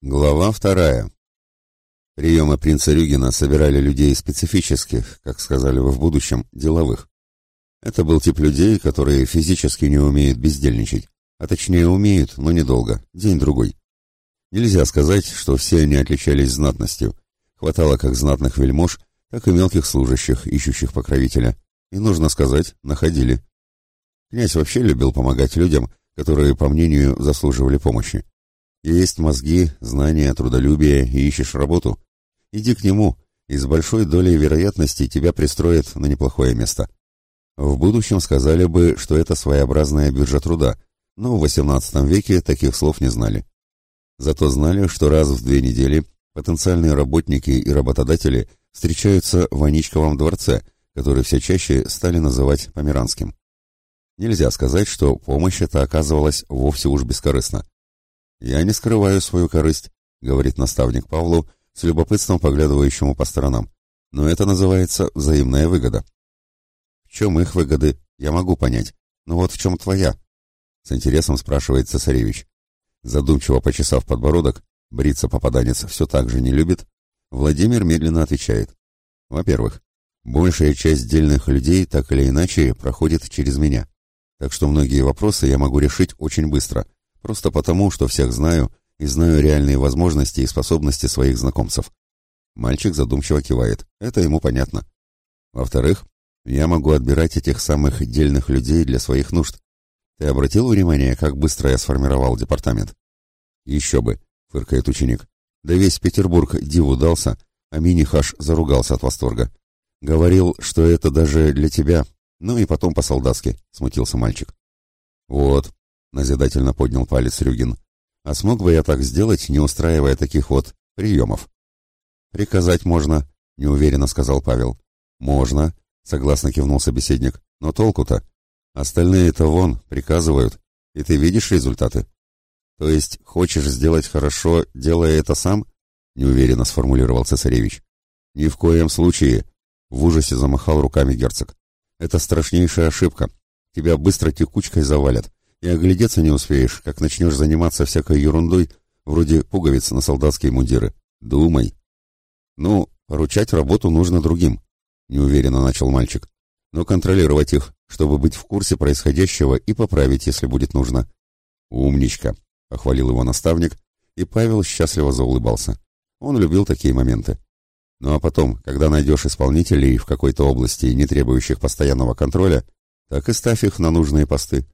Глава вторая. Приемы принца Рюгина собирали людей специфических, как сказали вы в будущем, деловых. Это был тип людей, которые физически не умеют бездельничать, а точнее умеют, но недолго, день-другой. Нельзя сказать, что все они отличались знатностью. Хватало как знатных вельмож, так и мелких служащих, ищущих покровителя. И, нужно сказать, находили. Князь вообще любил помогать людям, которые, по мнению, заслуживали помощи. Есть мозги, знания, трудолюбие и ищешь работу. Иди к нему, и с большой долей вероятности тебя пристроят на неплохое место. В будущем сказали бы, что это своеобразная биржа труда, но в XVIII веке таких слов не знали. Зато знали, что раз в две недели потенциальные работники и работодатели встречаются в Аничковом дворце, который все чаще стали называть Померанским. Нельзя сказать, что помощь эта оказывалась вовсе уж бескорыстна. «Я не скрываю свою корысть», — говорит наставник Павлу, с любопытством поглядывающему по сторонам. «Но это называется взаимная выгода». «В чем их выгоды, я могу понять. Но вот в чем твоя?» С интересом спрашивает цесаревич. Задумчиво почесав подбородок, бриться попаданец все так же не любит, Владимир медленно отвечает. «Во-первых, большая часть дельных людей так или иначе проходит через меня, так что многие вопросы я могу решить очень быстро — Просто потому, что всех знаю и знаю реальные возможности и способности своих знакомцев. Мальчик задумчиво кивает. Это ему понятно. Во-вторых, я могу отбирать этих самых дельных людей для своих нужд. Ты обратил внимание, как быстро я сформировал департамент? Еще бы, фыркает ученик. Да весь Петербург диву дался, а мини-хаш заругался от восторга. Говорил, что это даже для тебя. Ну и потом по-солдатски, смутился мальчик. Вот, — назидательно поднял палец Рюгин. «А смог бы я так сделать, не устраивая таких вот приемов?» «Приказать можно», — неуверенно сказал Павел. «Можно», — согласно кивнул собеседник. «Но толку-то? Остальные-то вон, приказывают, и ты видишь результаты». «То есть хочешь сделать хорошо, делая это сам?» — неуверенно сформулировал цесаревич. «Ни в коем случае», — в ужасе замахал руками герцог. «Это страшнейшая ошибка. Тебя быстро текучкой завалят и оглядеться не успеешь, как начнешь заниматься всякой ерундой, вроде пуговиц на солдатские мундиры. Думай. Ну, поручать работу нужно другим, неуверенно начал мальчик. Но контролировать их, чтобы быть в курсе происходящего и поправить, если будет нужно. Умничка, похвалил его наставник, и Павел счастливо заулыбался. Он любил такие моменты. Ну а потом, когда найдешь исполнителей в какой-то области, не требующих постоянного контроля, так и ставь их на нужные посты.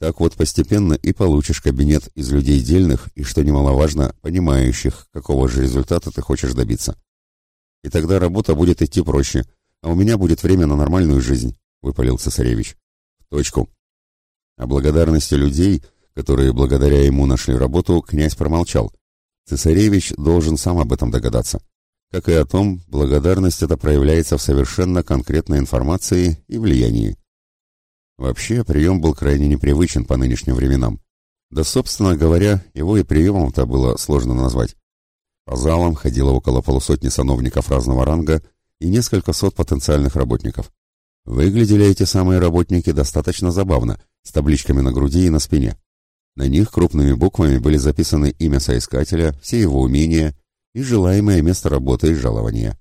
Так вот постепенно и получишь кабинет из людей дельных и, что немаловажно, понимающих, какого же результата ты хочешь добиться. И тогда работа будет идти проще, а у меня будет время на нормальную жизнь, — выпалил цесаревич. В точку. О благодарности людей, которые благодаря ему нашли работу, князь промолчал. Цесаревич должен сам об этом догадаться. Как и о том, благодарность эта проявляется в совершенно конкретной информации и влиянии. Вообще, прием был крайне непривычен по нынешним временам. Да, собственно говоря, его и приемом-то было сложно назвать. По залам ходило около полусотни сановников разного ранга и несколько сот потенциальных работников. Выглядели эти самые работники достаточно забавно, с табличками на груди и на спине. На них крупными буквами были записаны имя соискателя, все его умения и желаемое место работы и жалования.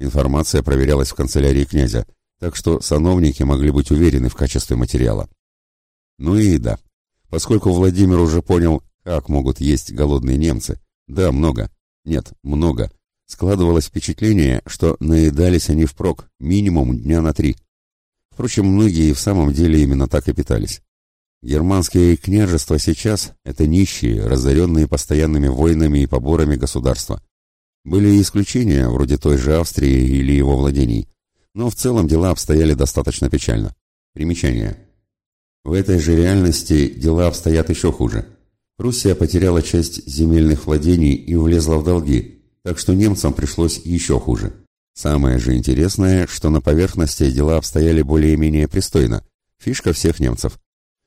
Информация проверялась в канцелярии князя – так что сановники могли быть уверены в качестве материала. Ну и да, поскольку Владимир уже понял, как могут есть голодные немцы, да, много, нет, много, складывалось впечатление, что наедались они впрок минимум дня на три. Впрочем, многие в самом деле именно так и питались. Германские княжества сейчас — это нищие, разоренные постоянными войнами и поборами государства. Были исключения, вроде той же Австрии или его владений, но в целом дела обстояли достаточно печально. Примечание. В этой же реальности дела обстоят еще хуже. Пруссия потеряла часть земельных владений и влезла в долги, так что немцам пришлось еще хуже. Самое же интересное, что на поверхности дела обстояли более-менее пристойно. Фишка всех немцев.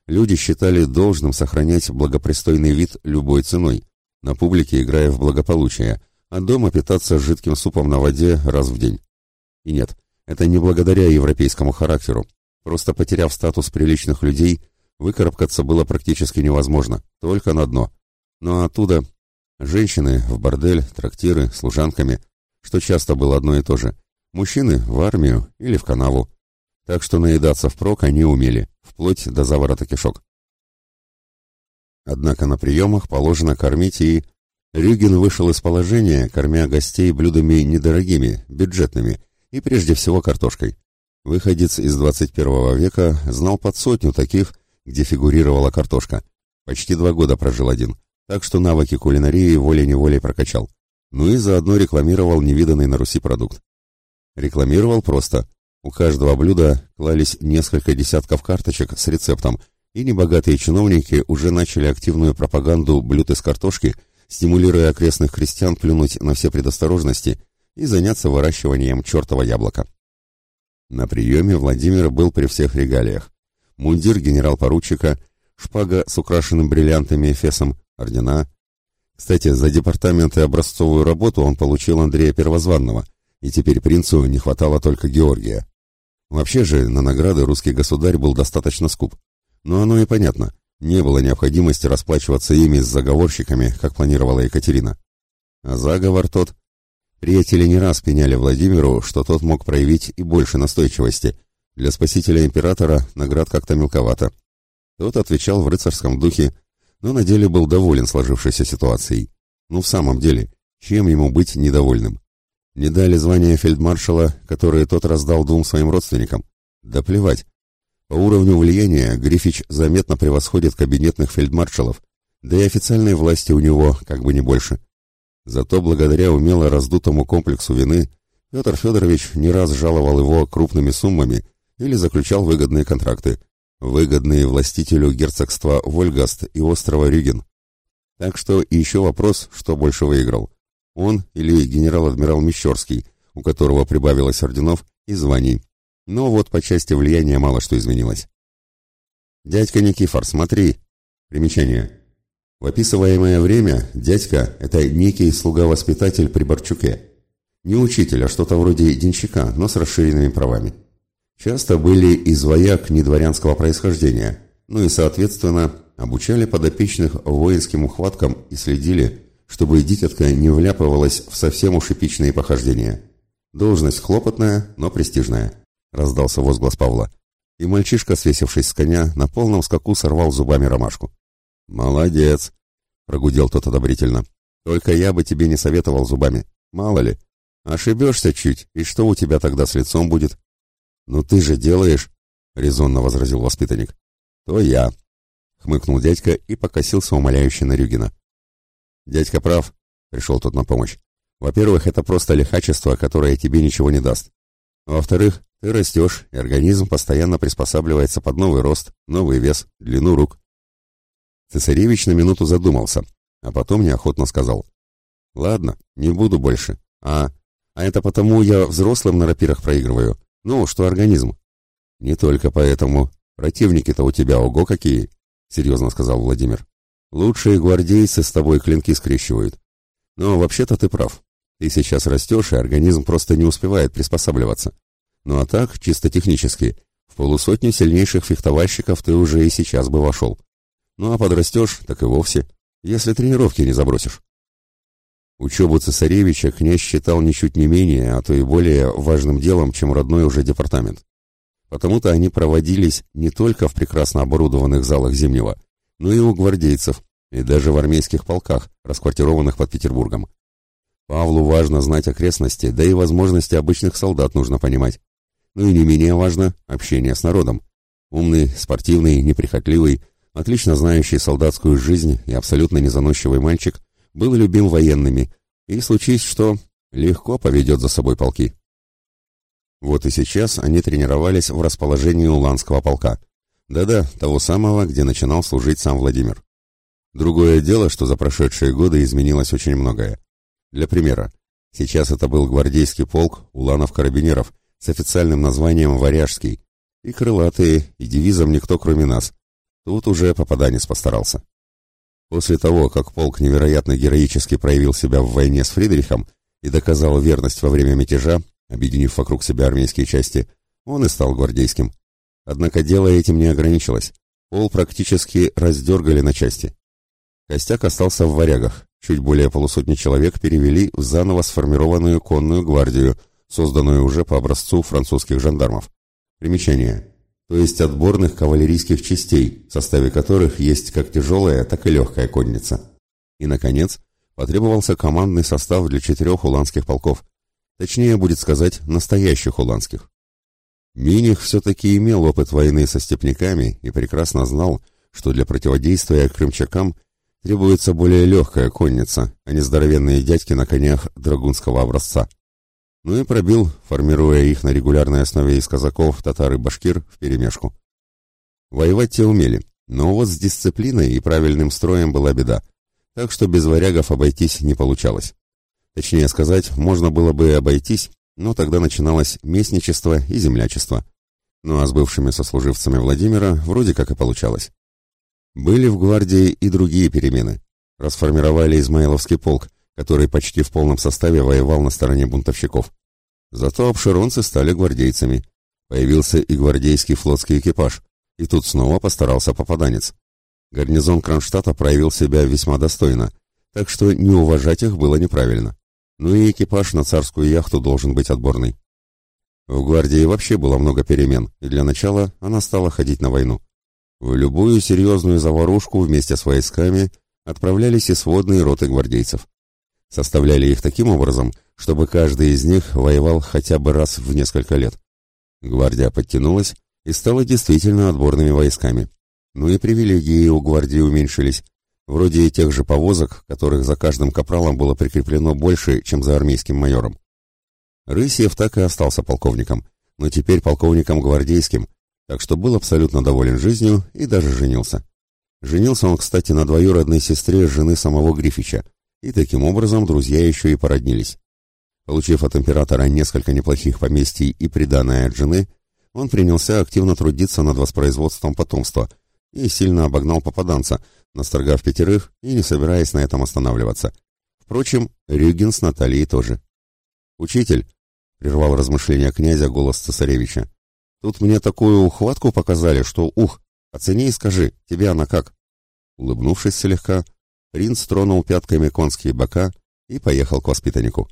Люди считали должным сохранять благопристойный вид любой ценой, на публике играя в благополучие, а дома питаться жидким супом на воде раз в день. И нет, это не благодаря европейскому характеру. Просто потеряв статус приличных людей, выкарабкаться было практически невозможно, только на дно. Но оттуда Женщины в бордель, трактиры, служанками, что часто было одно и то же. Мужчины в армию или в канаву. Так что наедаться впрок они умели, вплоть до заворота кишок. Однако на приемах положено кормить и... Рюгин вышел из положения, кормя гостей блюдами недорогими, бюджетными и прежде всего картошкой. Выходец из 21 века знал под сотню таких, где фигурировала картошка. Почти два года прожил один, так что навыки кулинарии волей-неволей прокачал. Ну и заодно рекламировал невиданный на Руси продукт. Рекламировал просто. У каждого блюда клались несколько десятков карточек с рецептом, и небогатые чиновники уже начали активную пропаганду блюд из картошки, стимулируя окрестных крестьян плюнуть на все предосторожности и заняться выращиванием чертова яблока. На приеме Владимир был при всех регалиях. Мундир генерал-поручика, шпага с украшенным бриллиантами эфесом, ордена. Кстати, за департамент и образцовую работу он получил Андрея Первозванного, и теперь принцу не хватало только Георгия. Вообще же на награды русский государь был достаточно скуп. Но оно и понятно. Не было необходимости расплачиваться ими с заговорщиками, как планировала Екатерина. А заговор тот... Приятели не раз пеняли Владимиру, что тот мог проявить и больше настойчивости. Для спасителя императора наград как-то мелковато. Тот отвечал в рыцарском духе, но на деле был доволен сложившейся ситуацией. Ну, в самом деле, чем ему быть недовольным? Не дали звания фельдмаршала, которое тот раздал двум своим родственникам? Да плевать. По уровню влияния Грифич заметно превосходит кабинетных фельдмаршалов, да и официальной власти у него как бы не больше. Зато благодаря умело раздутому комплексу вины Петр Федорович не раз жаловал его крупными суммами или заключал выгодные контракты, выгодные властителю герцогства Вольгаст и острова Рюген. Так что еще вопрос, что больше выиграл. Он или генерал-адмирал Мещерский, у которого прибавилось орденов и званий. Но вот по части влияния мало что изменилось. «Дядька Никифор, смотри!» Примечание. В описываемое время дядька – это некий слуга-воспитатель при Борчуке. Не учитель, а что-то вроде денщика, но с расширенными правами. Часто были из вояк недворянского происхождения, ну и, соответственно, обучали подопечных воинским ухваткам и следили, чтобы дитятка не вляпывалась в совсем уж эпичные похождения. Должность хлопотная, но престижная раздался возглас Павла. И мальчишка, свесившись с коня, на полном скаку сорвал зубами ромашку. «Молодец!» — прогудел тот одобрительно. «Только я бы тебе не советовал зубами. Мало ли. Ошибешься чуть, и что у тебя тогда с лицом будет?» «Ну ты же делаешь!» — резонно возразил воспитанник. «То я!» — хмыкнул дядька и покосился умоляюще на Рюгина. «Дядька прав», — пришел тот на помощь. «Во-первых, это просто лихачество, которое тебе ничего не даст. Во-вторых, ты растешь, и организм постоянно приспосабливается под новый рост, новый вес, длину рук. Цесаревич на минуту задумался, а потом неохотно сказал. «Ладно, не буду больше. А, а это потому я взрослым на рапирах проигрываю. Ну, что организм?» «Не только поэтому. Противники-то у тебя ого какие!» — серьезно сказал Владимир. «Лучшие гвардейцы с тобой клинки скрещивают. Но вообще-то ты прав. Ты сейчас растешь, и организм просто не успевает приспосабливаться. Ну а так, чисто технически, в полусотню сильнейших фехтовальщиков ты уже и сейчас бы вошел. Ну а подрастешь, так и вовсе, если тренировки не забросишь. Учебу цесаревича князь считал ничуть не менее, а то и более важным делом, чем родной уже департамент. Потому-то они проводились не только в прекрасно оборудованных залах Зимнего, но и у гвардейцев, и даже в армейских полках, расквартированных под Петербургом. Павлу важно знать окрестности, да и возможности обычных солдат нужно понимать. Ну и не менее важно – общение с народом. Умный, спортивный, неприхотливый, отлично знающий солдатскую жизнь и абсолютно незаносчивый мальчик был любим военными, и случись что, легко поведет за собой полки. Вот и сейчас они тренировались в расположении Уланского полка. Да-да, того самого, где начинал служить сам Владимир. Другое дело, что за прошедшие годы изменилось очень многое. Для примера, сейчас это был гвардейский полк Уланов-Карабинеров – с официальным названием «Варяжский», и крылатые, и девизом «Никто, кроме нас». Тут уже попаданец постарался. После того, как полк невероятно героически проявил себя в войне с Фридрихом и доказал верность во время мятежа, объединив вокруг себя армейские части, он и стал гвардейским. Однако дело этим не ограничилось. Пол практически раздергали на части. Костяк остался в варягах, чуть более полусотни человек перевели в заново сформированную конную гвардию, созданную уже по образцу французских жандармов. Примечание. То есть отборных кавалерийских частей, в составе которых есть как тяжелая, так и легкая конница. И, наконец, потребовался командный состав для четырех уланских полков. Точнее, будет сказать, настоящих уланских. Миних все-таки имел опыт войны со степняками и прекрасно знал, что для противодействия крымчакам требуется более легкая конница, а не здоровенные дядьки на конях драгунского образца. Ну и пробил, формируя их на регулярной основе из казаков, татар и башкир вперемешку. Воевать те умели, но вот с дисциплиной и правильным строем была беда, так что без варягов обойтись не получалось. Точнее сказать, можно было бы и обойтись, но тогда начиналось местничество и землячество. Ну а с бывшими сослуживцами Владимира вроде как и получалось. Были в гвардии и другие перемены. Расформировали Измаиловский полк, который почти в полном составе воевал на стороне бунтовщиков. Зато обширонцы стали гвардейцами. Появился и гвардейский флотский экипаж, и тут снова постарался попаданец. Гарнизон Кронштадта проявил себя весьма достойно, так что не уважать их было неправильно. Ну и экипаж на царскую яхту должен быть отборный. В гвардии вообще было много перемен, и для начала она стала ходить на войну. В любую серьезную заварушку вместе с войсками отправлялись и сводные роты гвардейцев. Составляли их таким образом, чтобы каждый из них воевал хотя бы раз в несколько лет. Гвардия подтянулась и стала действительно отборными войсками. Ну и привилегии у гвардии уменьшились, вроде и тех же повозок, которых за каждым капралом было прикреплено больше, чем за армейским майором. Рысьев так и остался полковником, но теперь полковником гвардейским, так что был абсолютно доволен жизнью и даже женился. Женился он, кстати, на двоюродной сестре жены самого Грифича, и таким образом друзья еще и породнились. Получив от императора несколько неплохих поместий и приданое от жены, он принялся активно трудиться над воспроизводством потомства и сильно обогнал попаданца, насторгав пятерых и не собираясь на этом останавливаться. Впрочем, Рюгин с Натальей тоже. «Учитель», — прервал размышления князя голос цесаревича, Тут мне такую ухватку показали, что ух, оцени и скажи, тебе она как?» Улыбнувшись слегка, принц тронул пятками конские бока и поехал к воспитаннику.